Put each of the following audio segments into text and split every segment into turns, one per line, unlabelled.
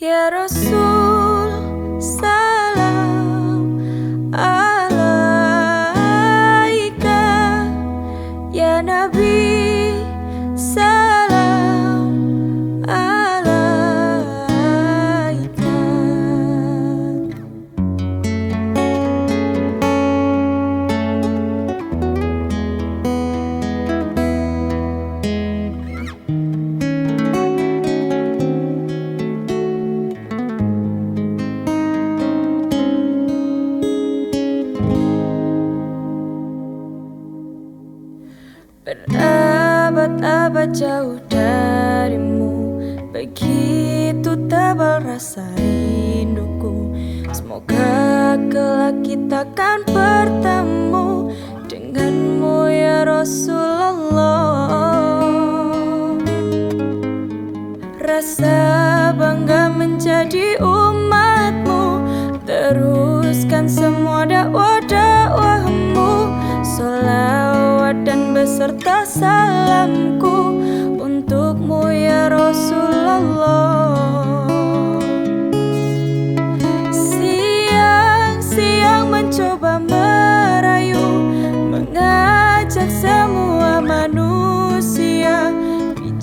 Ya Rasul Berabad-abad jauh darimu? Begitu tebal rasa rinduku. Semoga kelak kita akan bertemu Denganmu ya Rasulullah. Rasa bangga menjadi umatmu. Teruskan semua dakwah-dakwahmu. Salawat dan beserta salamku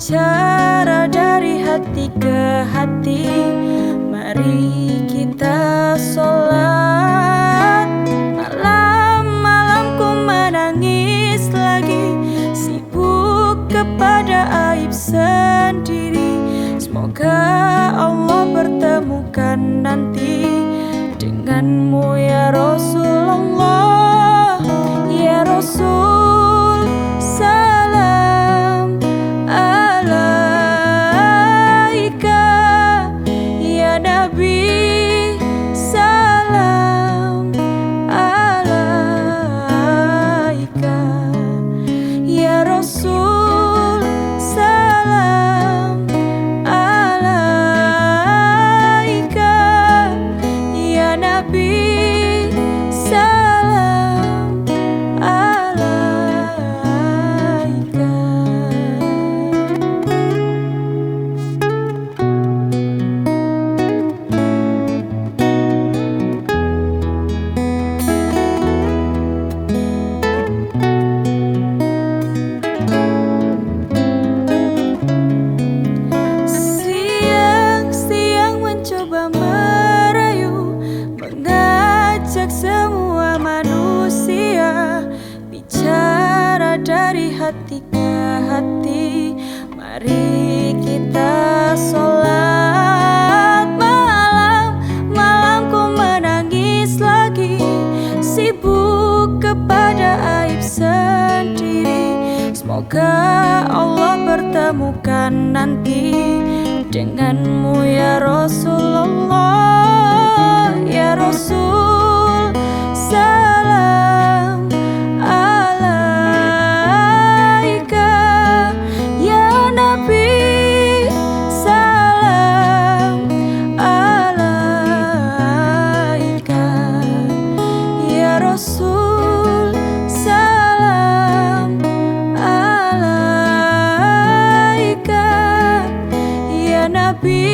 Bicara dari hati ke hati Mari kita sholat. Malam-malam ku menangis lagi Sibuk kepada aib sendiri. Semoga Allah pertemukan nanti ke hati Mari kita sholat malam. Malam ku menangis lagi Sibuk kepada aib sendiri. Semoga Allah pertemukan nanti Denganmu ya Rasulullah. Rasul be